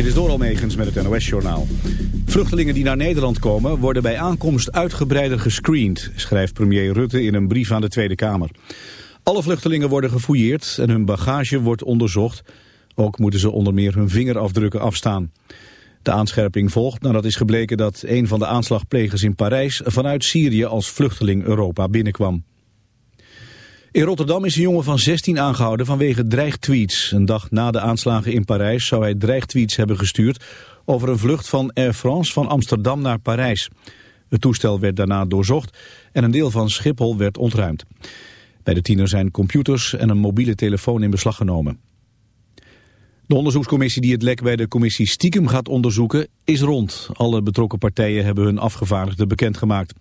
Dit is door Almegens met het NOS-journaal. Vluchtelingen die naar Nederland komen worden bij aankomst uitgebreider gescreend, schrijft premier Rutte in een brief aan de Tweede Kamer. Alle vluchtelingen worden gefouilleerd en hun bagage wordt onderzocht. Ook moeten ze onder meer hun vingerafdrukken afstaan. De aanscherping volgt nadat is gebleken dat een van de aanslagplegers in Parijs vanuit Syrië als vluchteling Europa binnenkwam. In Rotterdam is een jongen van 16 aangehouden vanwege dreigtweets. Een dag na de aanslagen in Parijs zou hij dreigtweets hebben gestuurd over een vlucht van Air France van Amsterdam naar Parijs. Het toestel werd daarna doorzocht en een deel van Schiphol werd ontruimd. Bij de tiener zijn computers en een mobiele telefoon in beslag genomen. De onderzoekscommissie die het lek bij de commissie Stiekem gaat onderzoeken is rond. Alle betrokken partijen hebben hun afgevaardigden bekendgemaakt.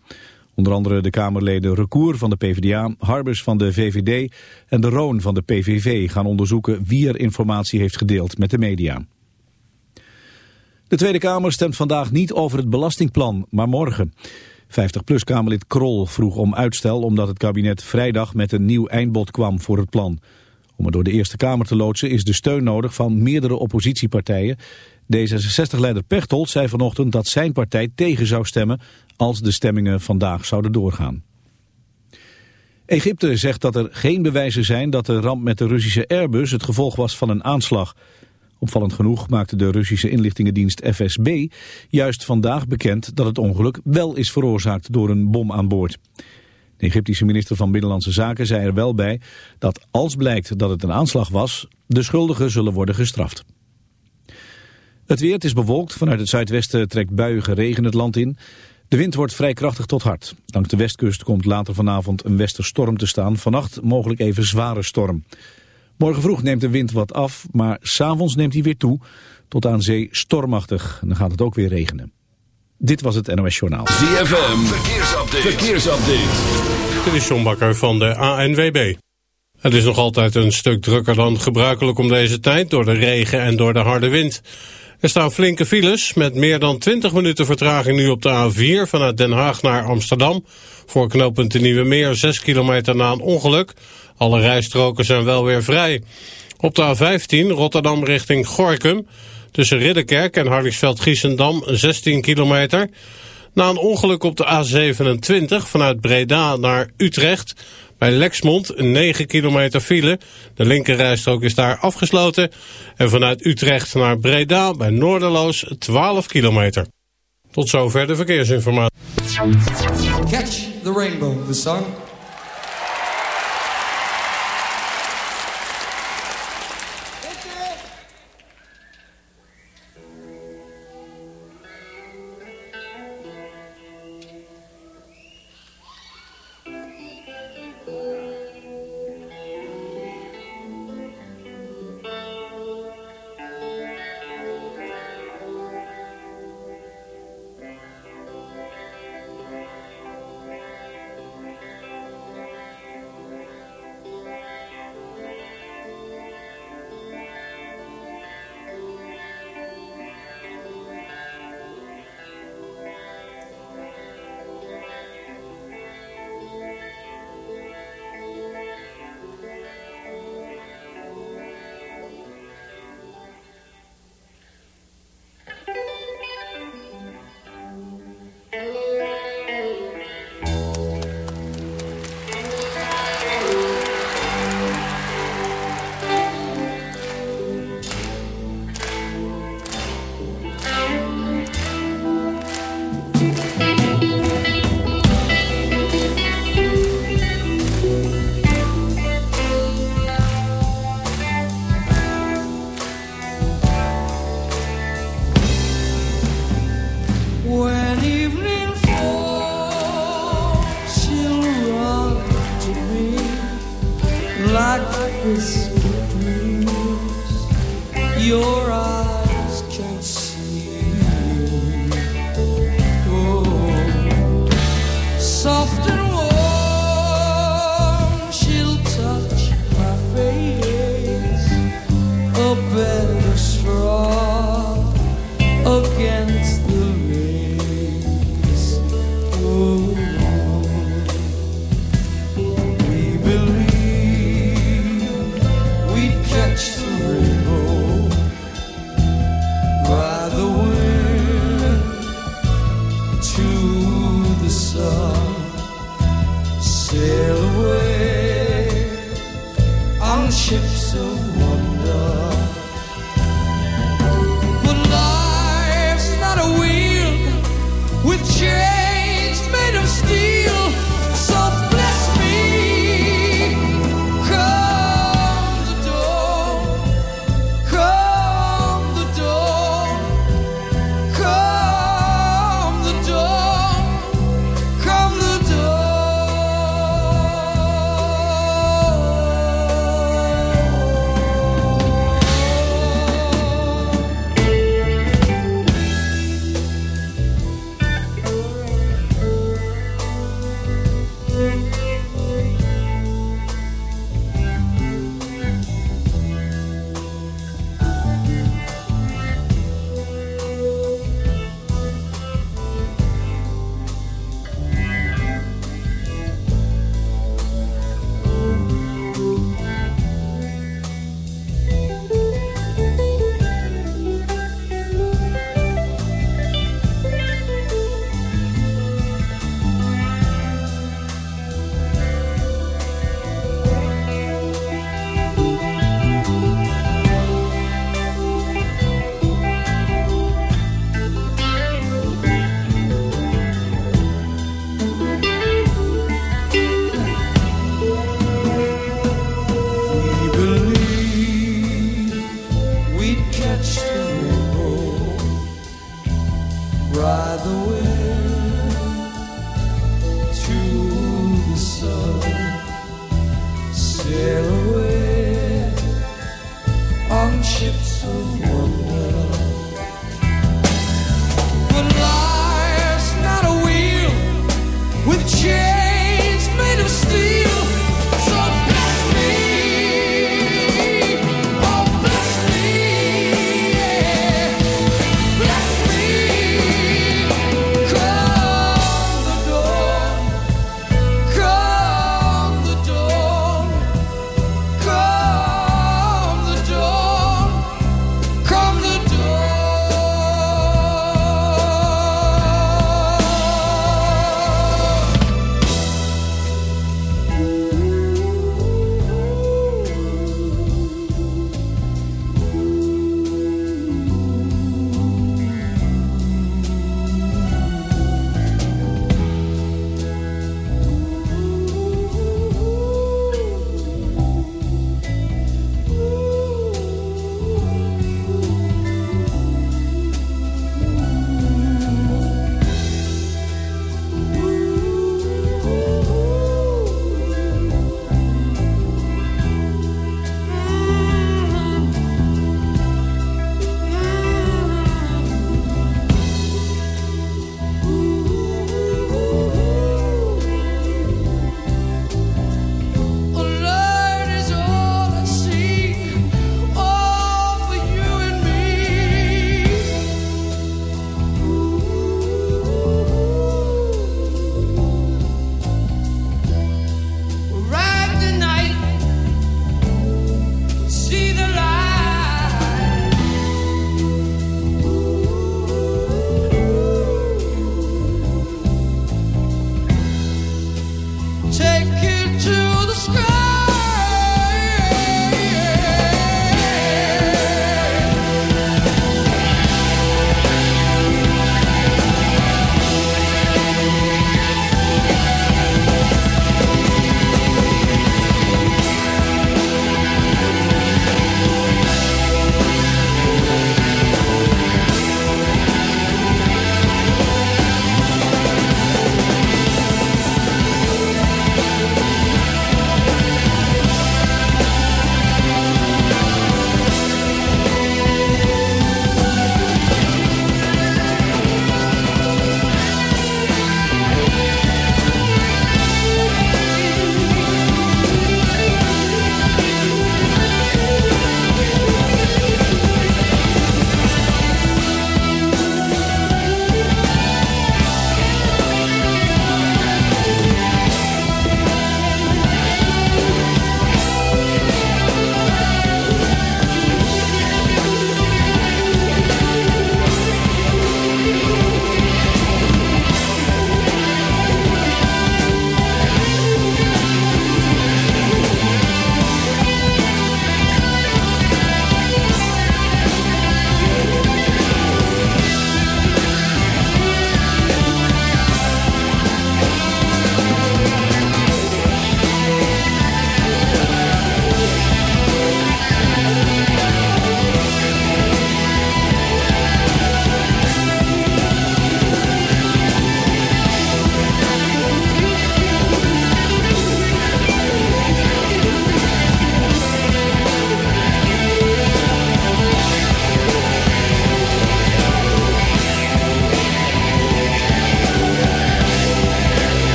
Onder andere de Kamerleden Recour van de PvdA, Harbers van de VVD en de Roon van de PVV gaan onderzoeken wie er informatie heeft gedeeld met de media. De Tweede Kamer stemt vandaag niet over het belastingplan, maar morgen. 50PLUS-Kamerlid Krol vroeg om uitstel omdat het kabinet vrijdag met een nieuw eindbod kwam voor het plan. Om het door de Eerste Kamer te loodsen is de steun nodig van meerdere oppositiepartijen. D66-leider Pechtold zei vanochtend dat zijn partij tegen zou stemmen als de stemmingen vandaag zouden doorgaan. Egypte zegt dat er geen bewijzen zijn dat de ramp met de Russische Airbus het gevolg was van een aanslag. Opvallend genoeg maakte de Russische inlichtingendienst FSB juist vandaag bekend dat het ongeluk wel is veroorzaakt door een bom aan boord. De Egyptische minister van Binnenlandse Zaken zei er wel bij dat als blijkt dat het een aanslag was, de schuldigen zullen worden gestraft. Het weer, is bewolkt. Vanuit het zuidwesten trekt buiige regen het land in. De wind wordt vrij krachtig tot hard. Langs de westkust komt later vanavond een westerstorm te staan. Vannacht mogelijk even zware storm. Morgen vroeg neemt de wind wat af, maar s'avonds neemt hij weer toe. Tot aan zee stormachtig. En dan gaat het ook weer regenen. Dit was het NOS Journaal. ZFM, verkeersupdate. verkeersupdate. Dit is John Bakker van de ANWB. Het is nog altijd een stuk drukker dan gebruikelijk om deze tijd... door de regen en door de harde wind. Er staan flinke files met meer dan 20 minuten vertraging nu op de A4 vanuit Den Haag naar Amsterdam. Voor knooppunt de Nieuwe Meer 6 kilometer na een ongeluk. Alle rijstroken zijn wel weer vrij. Op de A15 Rotterdam richting Gorkum. Tussen Ridderkerk en Hardingsveld-Giessendam 16 kilometer. Na een ongeluk op de A27 vanuit Breda naar Utrecht bij Lexmond 9 kilometer file. De linkerrijstrook is daar afgesloten. En vanuit Utrecht naar Breda bij Noorderloos 12 kilometer. Tot zover de verkeersinformatie. Catch the rainbow, the song.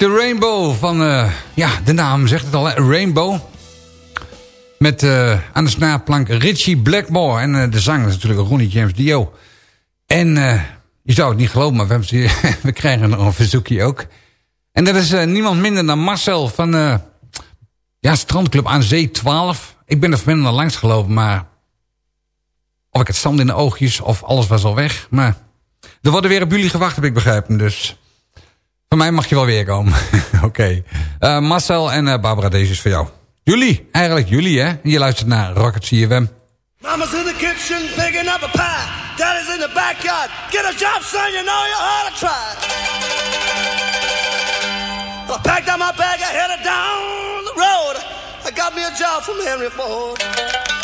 The Rainbow van, eh, ja, de naam zegt het al, Rainbow. Met eh, aan de snaarplank Richie Blackmore. En eh, de zanger is natuurlijk Ronnie James Dio. En je zou het niet geloven, maar we, we krijgen nog een verzoekje ook. En dat is niemand minder dan Marcel van ja, Strandclub aan Zee 12. Ik ben er vanmiddag langs gelopen, maar... Of ik het zand in de oogjes of alles was al weg. Maar er worden weer op jullie gewacht, heb ik begrepen. Dus van mij mag je wel weer komen. Oké. Eh, Marcel en eh, Barbara, deze is voor jou. Jullie, eigenlijk jullie hè. Je luistert naar Rocket CFM. Mama's in the kitchen picking up a pie. Daddy's in the backyard. Get a job, son, you know you ought to try. I packed up my bag, I headed down the road. I got me a job from Henry Ford.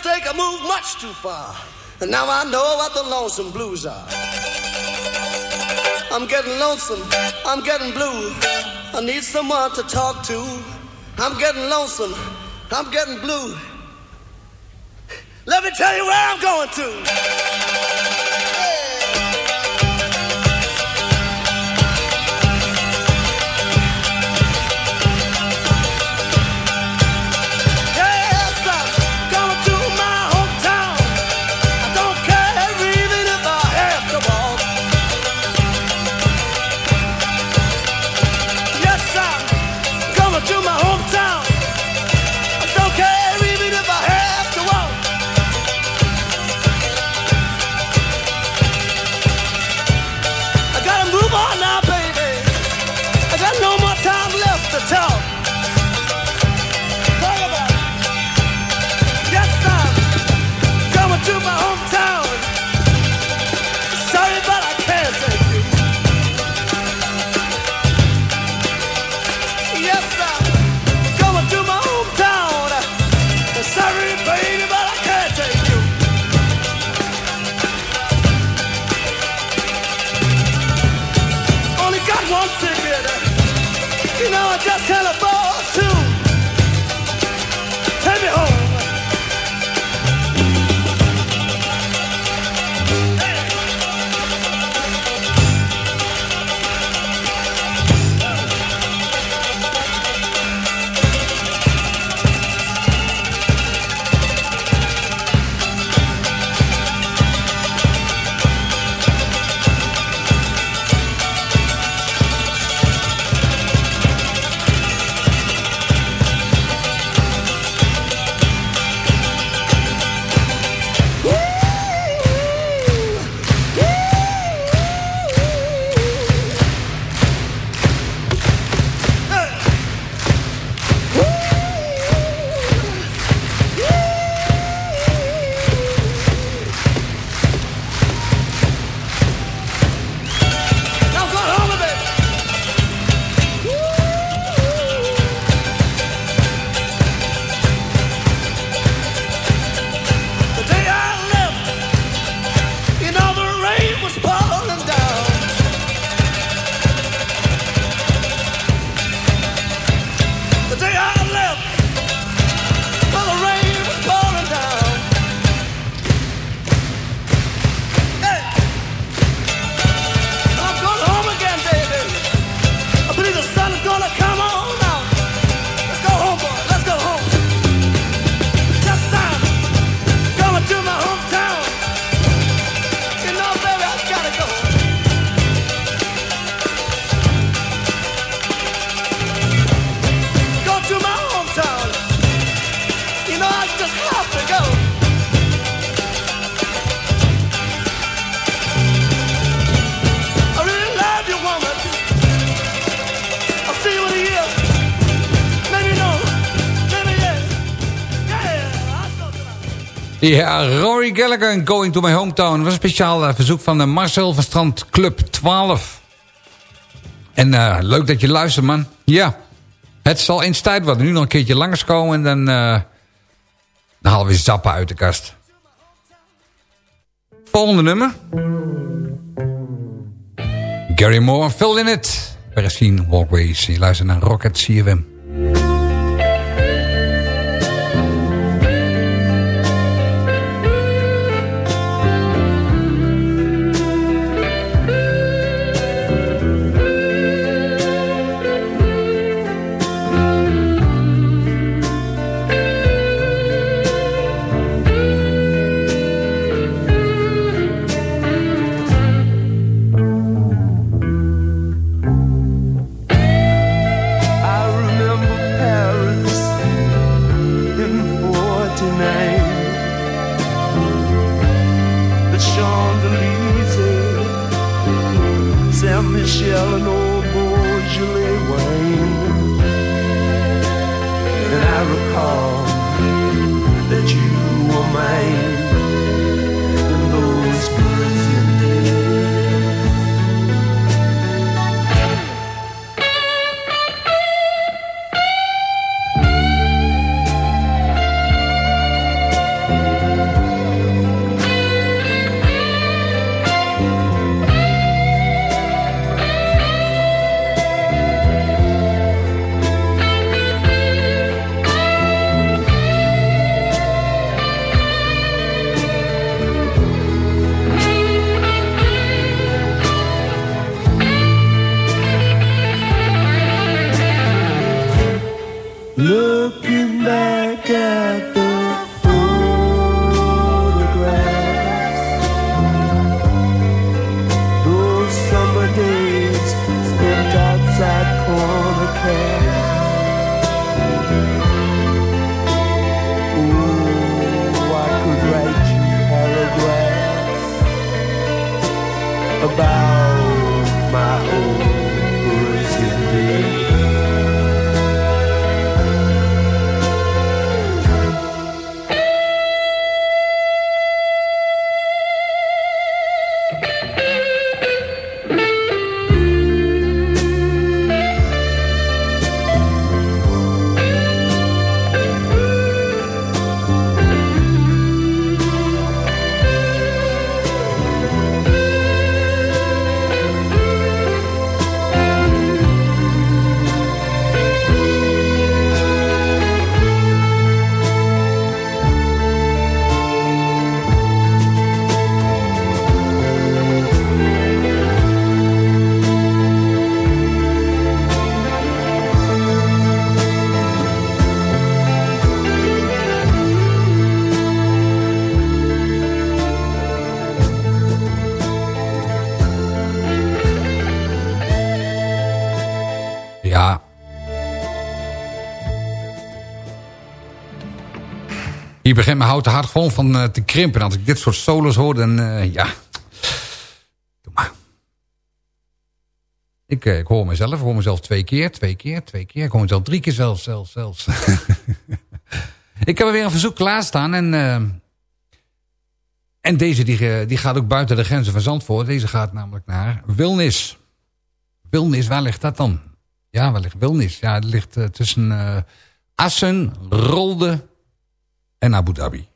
I moved much too far. And now I know what the lonesome blues are. I'm getting lonesome. I'm getting blue. I need someone to talk to. I'm getting lonesome. I'm getting blue. Let me tell you where I'm going to. everything. Ja, Rory Gallagher Going to My Hometown. Dat was een speciaal eh, verzoek van eh, Marcel van Strand Club 12. En eh, leuk dat je luistert, man. Ja, het zal eens tijd worden. Nu nog een keertje langskomen en dan, eh, dan halen we zappen uit de kast. Volgende nummer. Gary Moore, Fill in It. Perricine Walkways. Je luistert naar Rocket CFM. Hier begint mijn houten hart gewoon van eh, te krimpen. En als ik dit soort solos hoor, dan eh, ja... Doe maar. Ik, eh, ik hoor mezelf, ik hoor mezelf twee keer, twee keer, twee keer. Ik hoor mezelf drie keer zelfs, zelfs, zelfs. ik heb er weer een verzoek klaarstaan en... en deze die, die gaat ook buiten de grenzen van Zandvoort. Deze gaat namelijk naar Wilnis. Wilnis, waar ligt dat dan? Ja, waar ligt Wilnis? Ja, het ligt tussen Assen, Rolde en Abu Dhabi.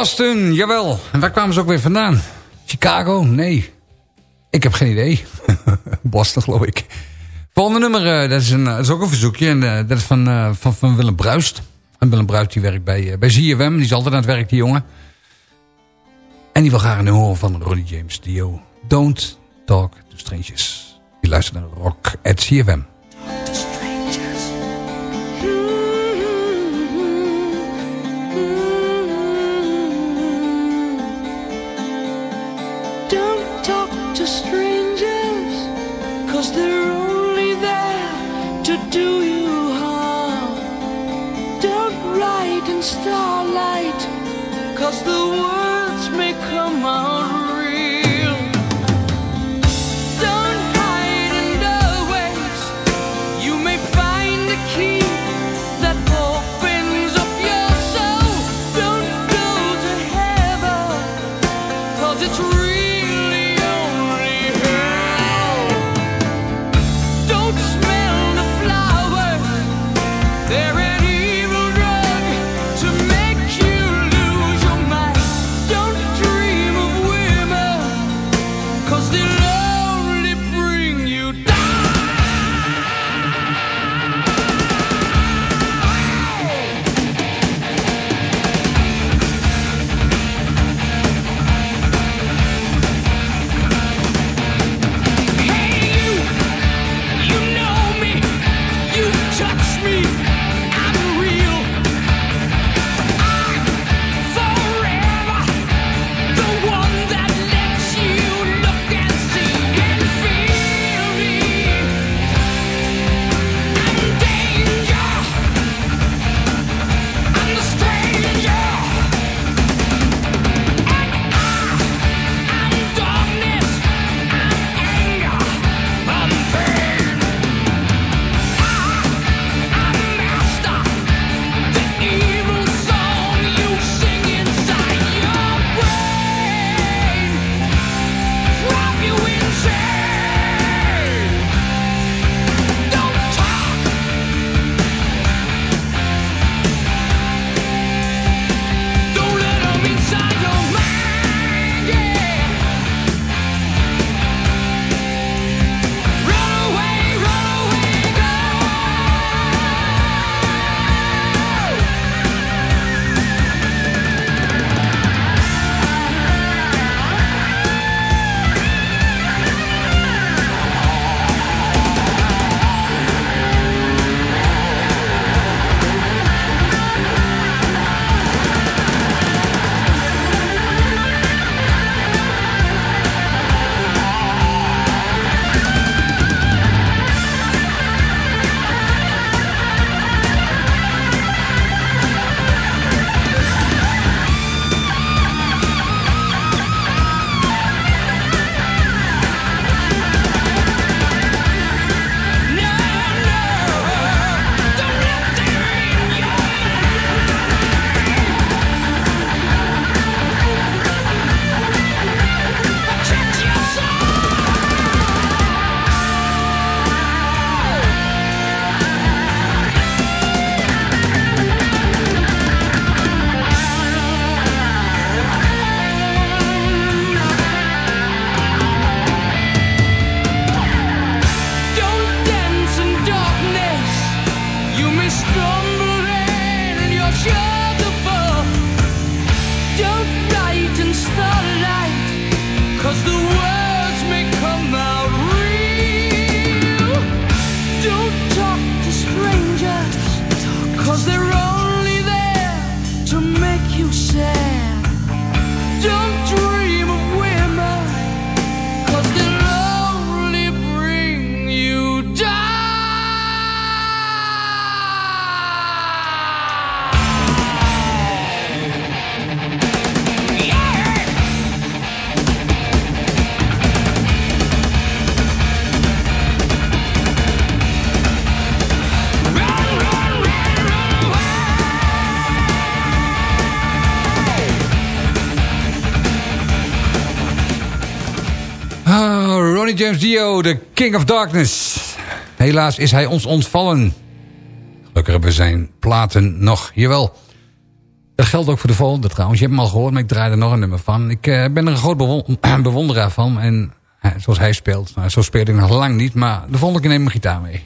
Boston, jawel. En waar kwamen ze ook weer vandaan? Chicago? Nee. Ik heb geen idee. Boston, geloof ik. Volgende nummer, eh, dat, is een, dat is ook een verzoekje. En eh, dat is van, eh, van, van Willem Bruist. En Willem Bruist die werkt bij, bij ZFM. Die is altijd aan het werk, die jongen. En die wil graag een horen van Ronnie James Dio. Don't talk to strangers. Die luistert naar Rock at CFM. Starlight, cause the words may come out Dio, de King of Darkness. Helaas is hij ons ontvallen. Gelukkig hebben we zijn platen nog. Jawel. Dat geldt ook voor de volgende trouwens. Je hebt hem al gehoord, maar ik draai er nog een nummer van. Ik eh, ben er een groot bewon- bewonderaar van. En eh, zoals hij speelt, nou, zo speel ik nog lang niet. Maar de volgende keer neem ik mijn gitaar mee.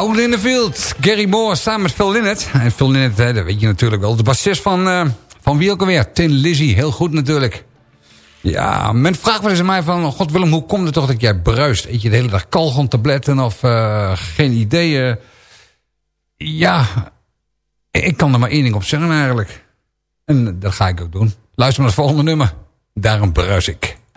Out in the Field. Gary Moore samen met Phil Lynott. En Phil Lynott, hè, dat weet je natuurlijk wel. De bassist van, eh, van wie ook alweer? Tin Lizzy. Heel goed natuurlijk. Ja, men vraagt wel eens aan mij van... God Willem, hoe komt het toch dat jij bruist? Eet je de hele dag kalgontabletten of uh, geen ideeën? Ja, ik kan er maar één ding op zeggen eigenlijk. En dat ga ik ook doen. Luister naar het volgende nummer. Daarom bruis ik.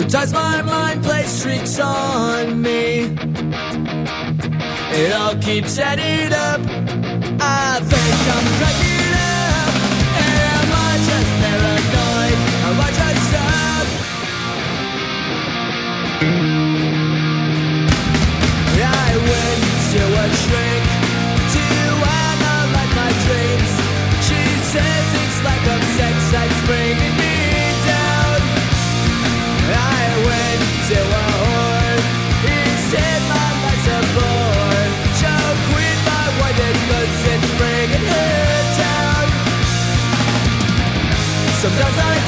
Sometimes my mind plays tricks on me. It all keeps adding up. I think I'm cracking up. Am I just paranoid? Am I just up? I went to a shrink to analyze my dreams. She says it's like a sex that's bringing Sometimes I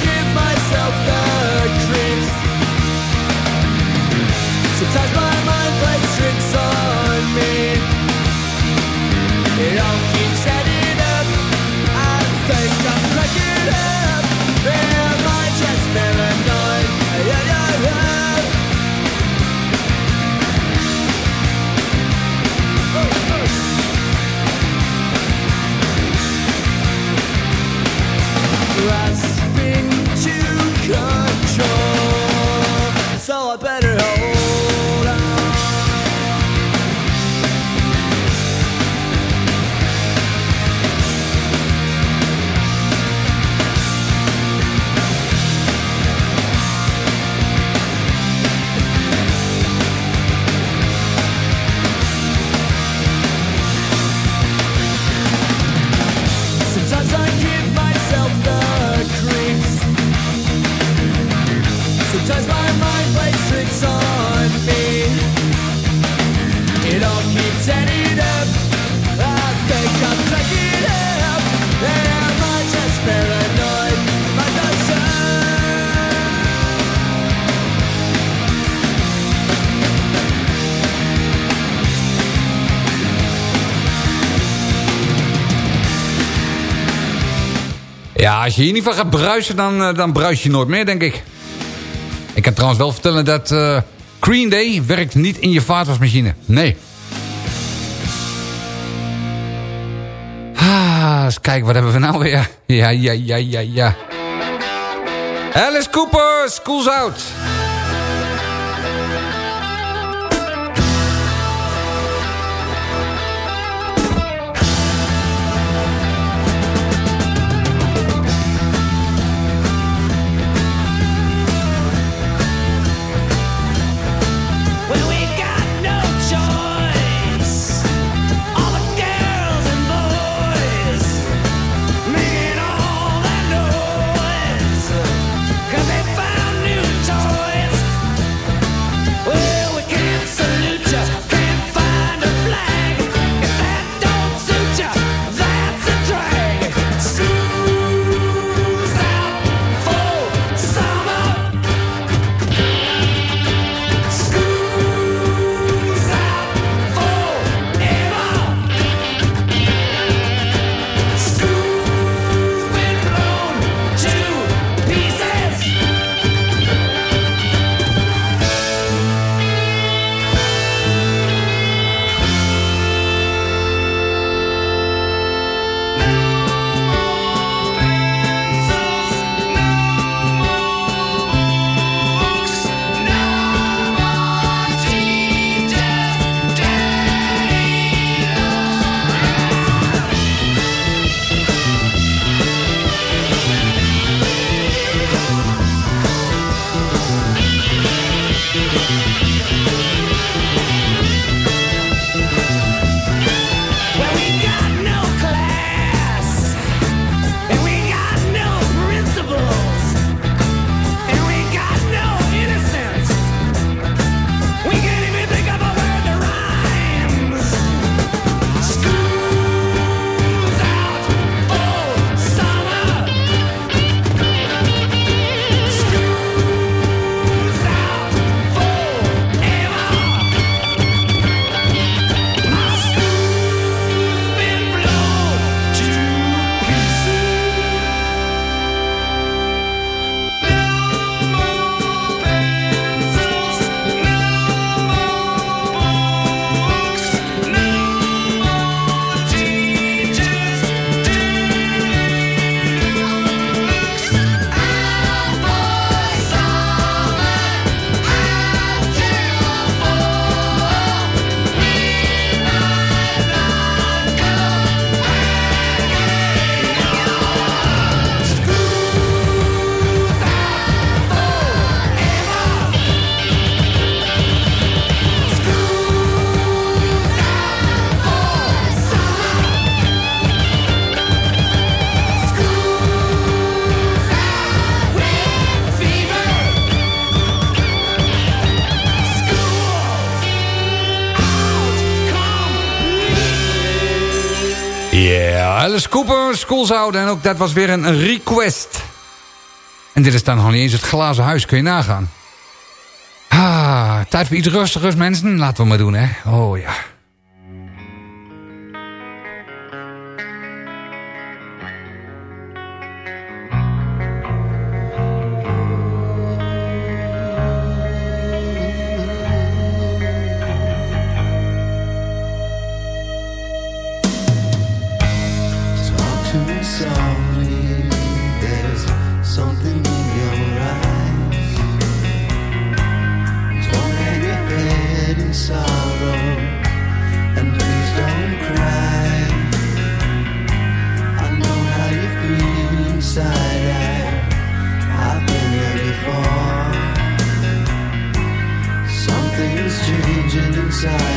Ja, als je hier niet van gaat bruisen, dan, eh, dan bruis je nooit meer, denk ik. Ik kan trouwens wel vertellen dat eh, Green Day werkt niet in je vaatwasmachine. Nee. Ah, eens kijken, wat hebben we nou weer? Ja, ja, ja, ja, ja. Alice Cooper, School's Out. Cooper, Schoolzout. En ook dat was weer een request. En dit is dan nog niet eens het glazen huis, kun je nagaan. Ah, tijd voor iets rustigers, mensen. Laten we maar doen, hè. Oh ja. Inside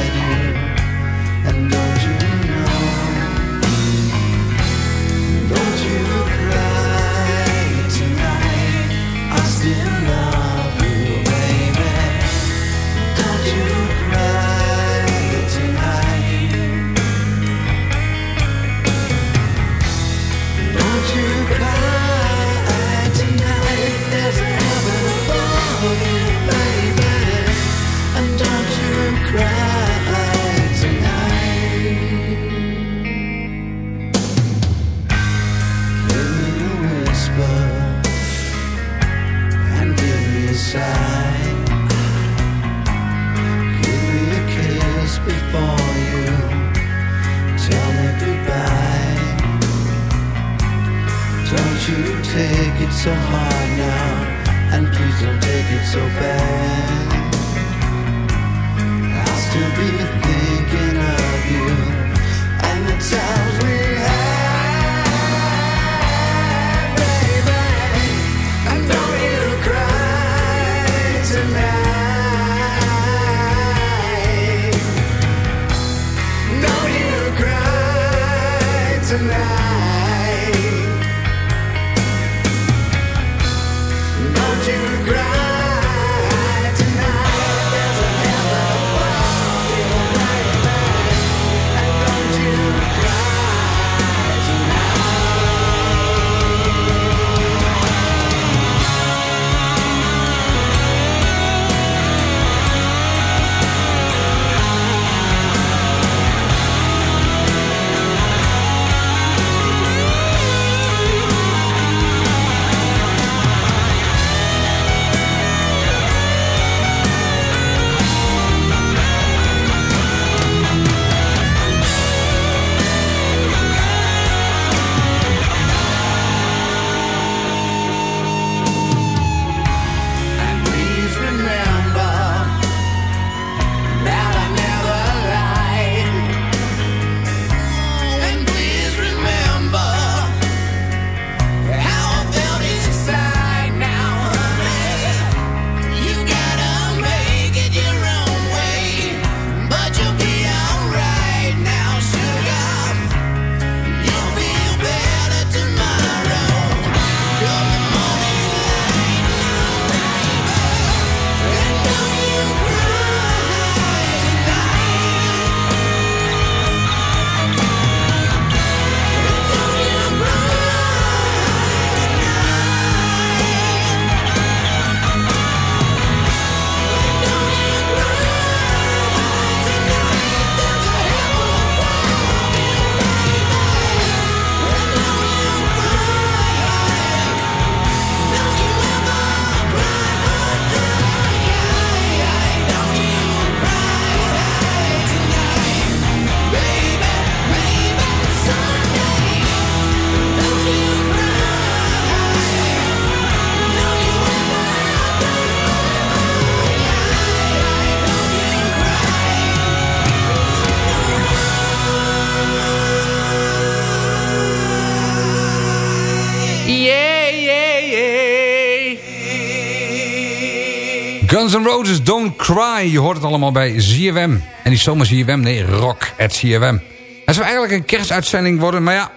Guns N' Roses, Don't Cry. Je hoort het allemaal bij ZFM. En die zomaar ZFM, nee, rock at ZFM. Het zou eigenlijk een kerstuitzending worden, maar ja...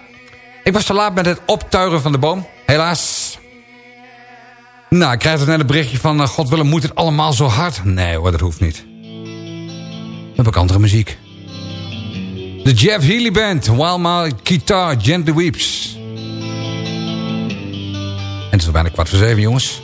Ik was te laat met het optuigen van de boom. Helaas. Nou, ik krijg net een berichtje van... Uh, God Willem, moet het allemaal zo hard? Nee hoor, dat hoeft niet. Dan heb ik andere muziek. De Jeff Healy Band, While My Guitar Gently Weeps. En het is al bijna kwart voor zeven, jongens.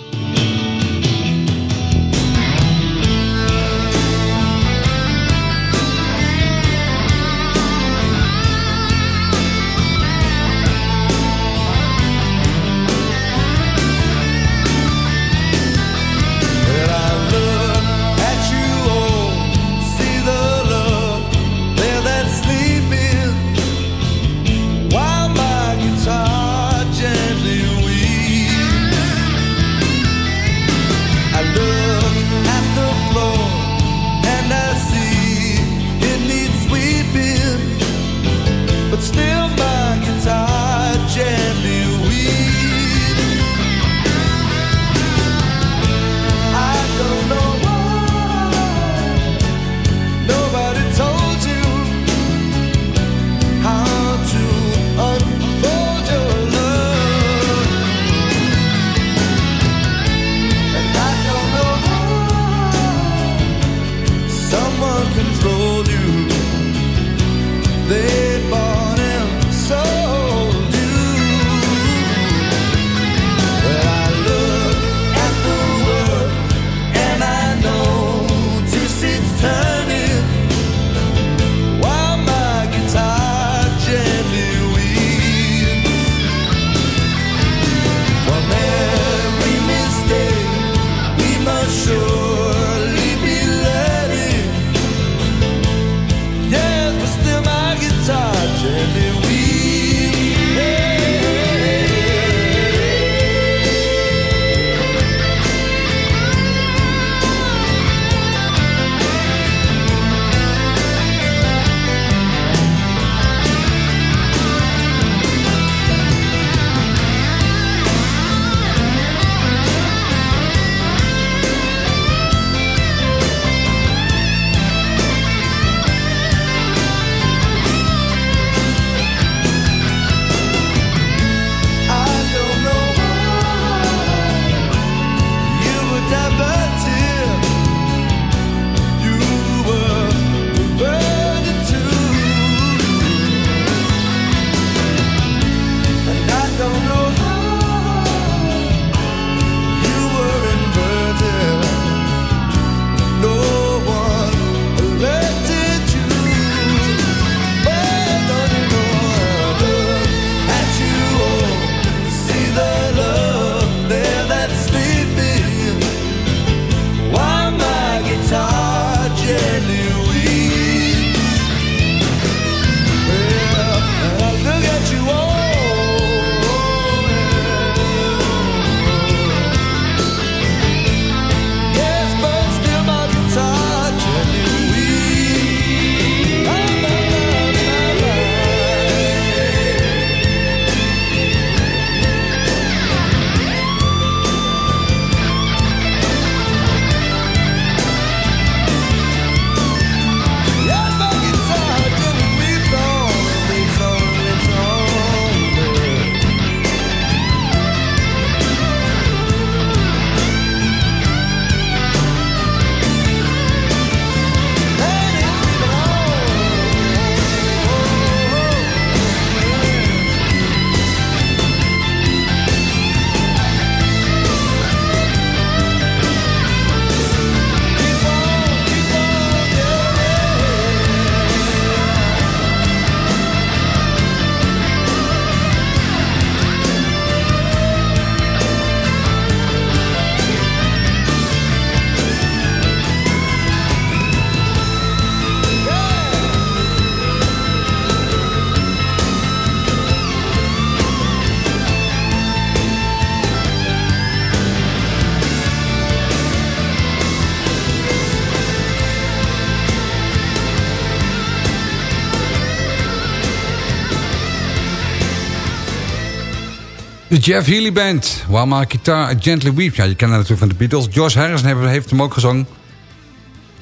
De Jeff Healy Band. While My Guitar Gently Weeps. Ja, je kent dat natuurlijk van de Beatles. George Harrison heeft hem ook gezongen.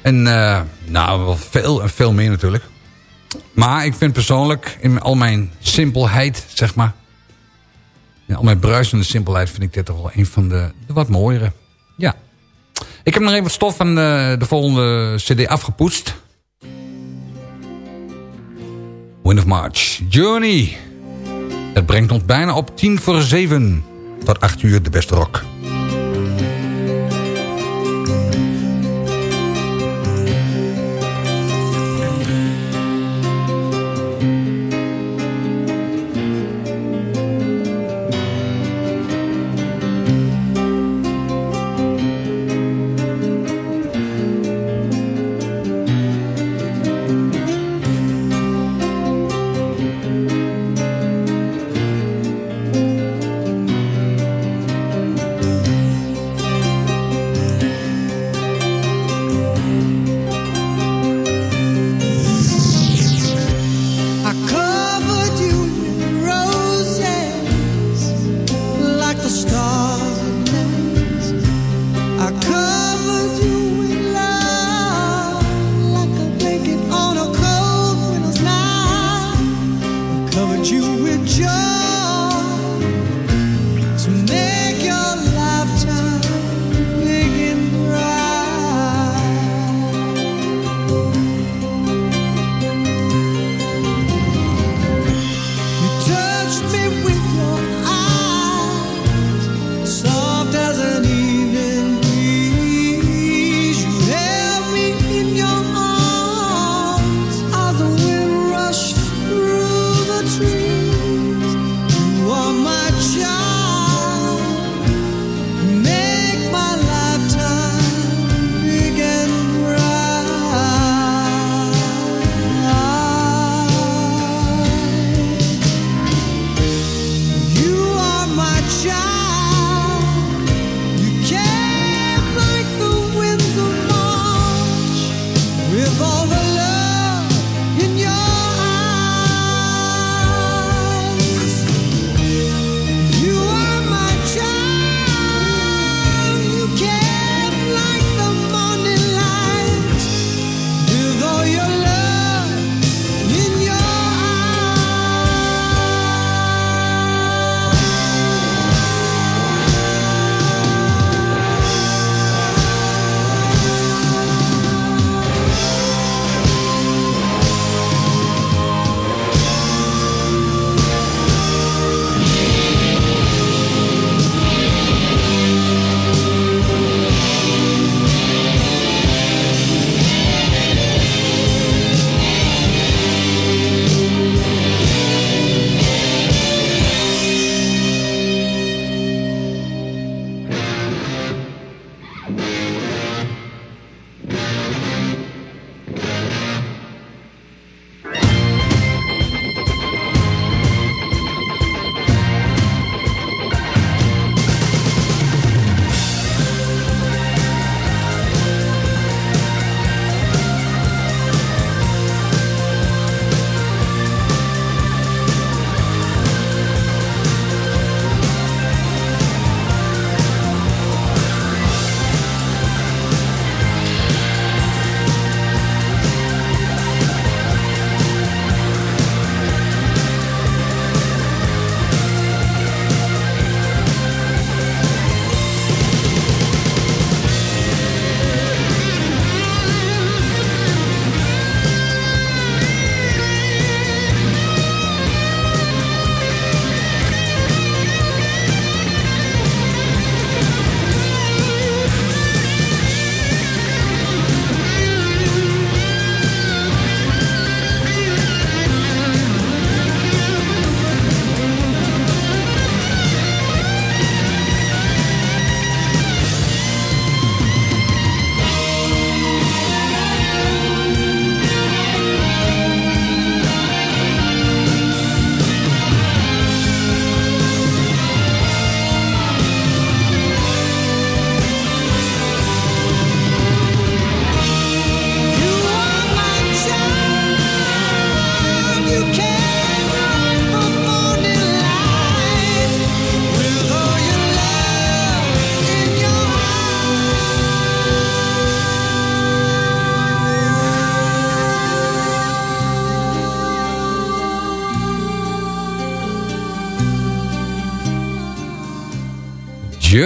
En eh, nou, wel veel en veel meer natuurlijk. Maar ik vind persoonlijk, in al mijn simpelheid, zeg maar... In al mijn bruisende simpelheid vind ik dit toch wel een van de, wat mooiere. Ja. Ik heb nog even wat stof van de, de volgende cd afgepoetst. Wind of March. Journey. Het brengt ons bijna op tien voor zeven. Tot acht uur de beste rock.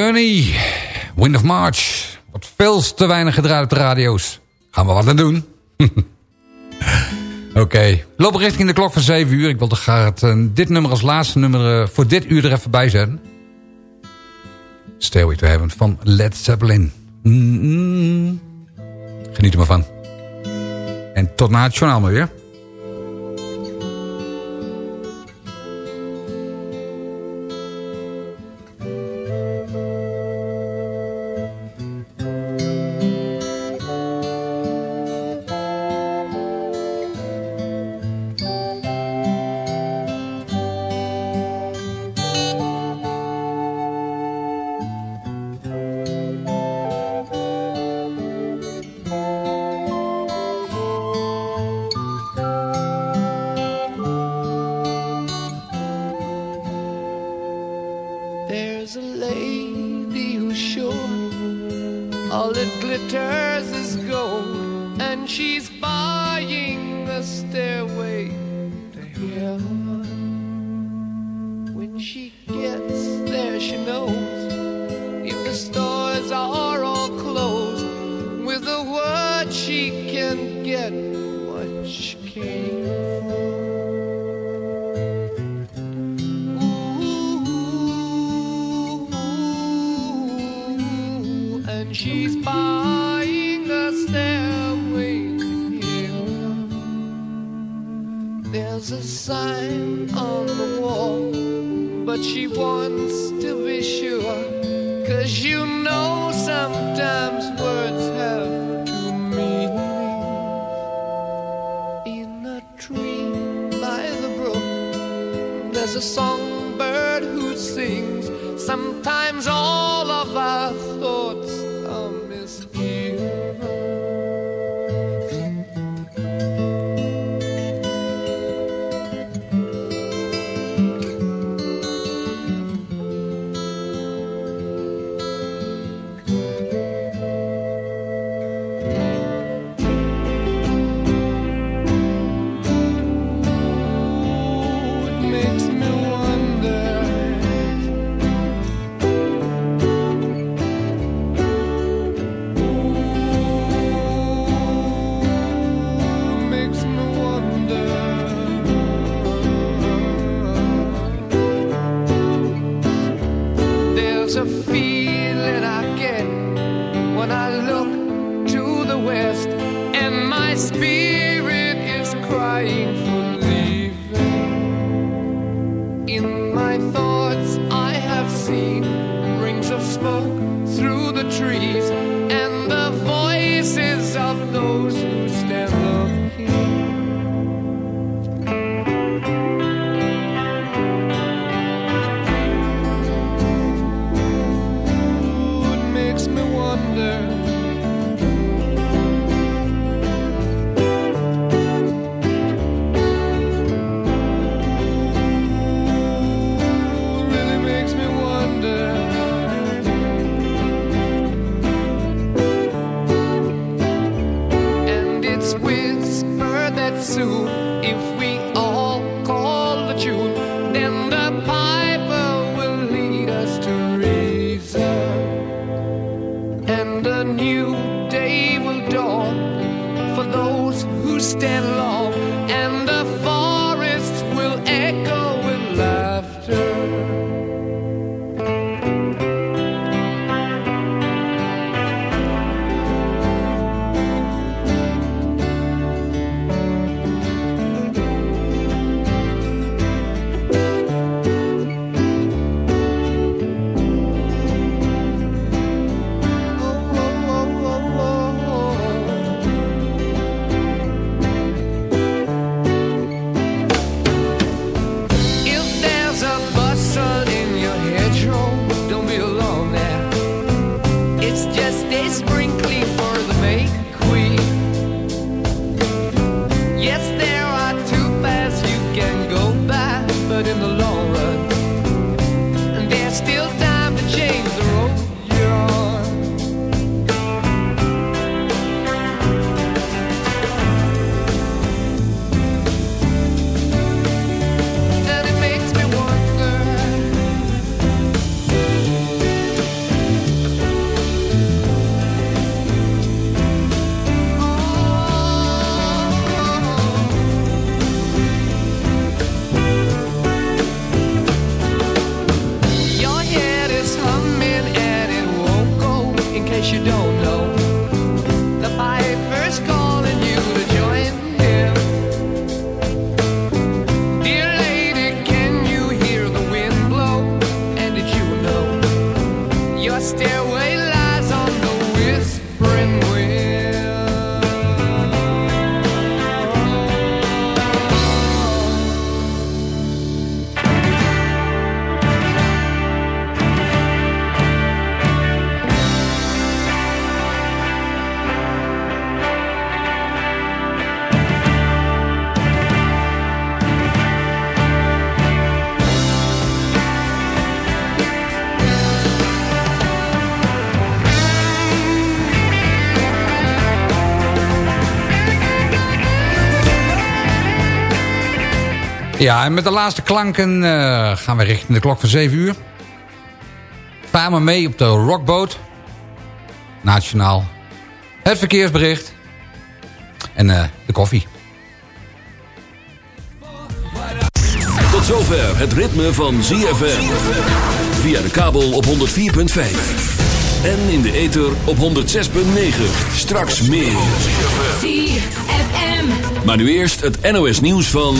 Journey, Wind of March. Wat veel te weinig gedraaid op de radio's. Gaan we wat aan doen. Oké, okay. loop richting de klok van 7 uur. Ik wilde graag eh, dit nummer als laatste nummer eh, voor dit uur er even bij zijn. Stay with Heaven van Led Zeppelin. Geniet er maar van. En tot na het journaal maar weer. All that glitters is gold, and she's buying a stairway to heaven. When she gets there, she knows if the stores are all closed, with a word she can get what she came sign on the wall, but she wants to be sure. Cause you know sometimes words have two meanings. In a tree by the brook, there's a songbird whisper Ja, en met de laatste klanken eh, gaan we richting de klok van 7 uur. Maar mee op de Rockboot. Nationaal. Het verkeersbericht. En eh, de koffie. Tot zover het ritme van ZFM. Via de kabel op 104.5. En in de ether op 106.9. Straks meer. ZFM. Maar nu eerst het NOS nieuws van...